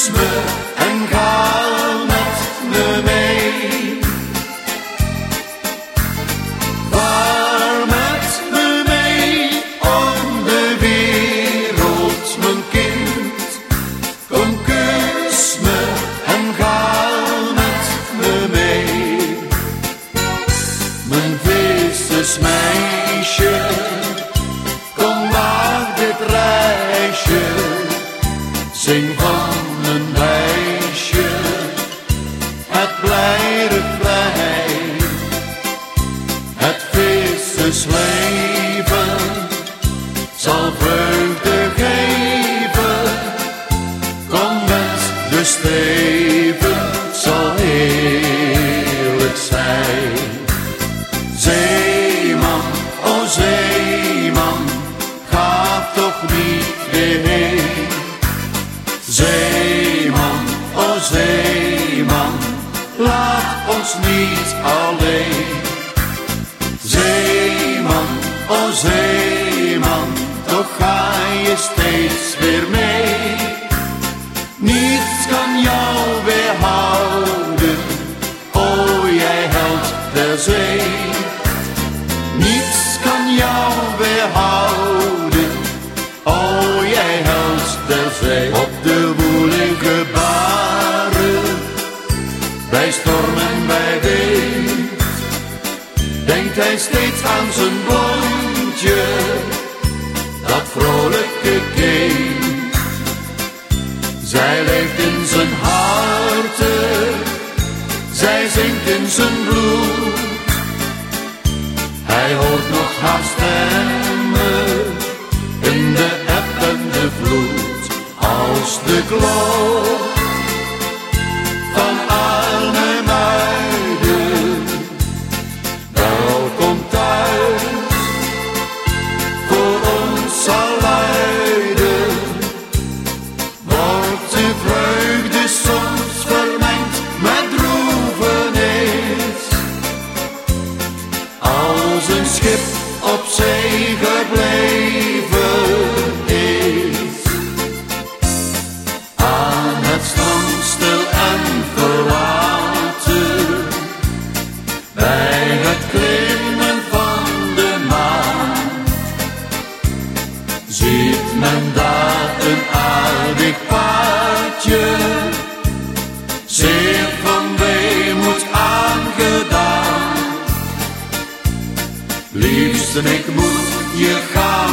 Kus me en ga met me mee. Waar met me mee om de wereld, mijn kind. Kom, kus me en ga met me mee. Mijn feestesmeisje. niet weer heen. Zeeman, o laat ons niet alleen. Zeeman, o oh zeeman, toch ga je steeds weer mee. Niets kan jou weerhouden, o jij helpt de zee. Op de woelige baren, bij storm en bij wind, denkt hij steeds aan zijn blondje, dat vrolijke kind. Zij leeft in zijn harten, zij zingt in zijn bloed. Hij hoort nog haar stemmen de klok men daar een aardig paardje, zeer van weemoed aangedaan. Liefste, ik moet je gaan.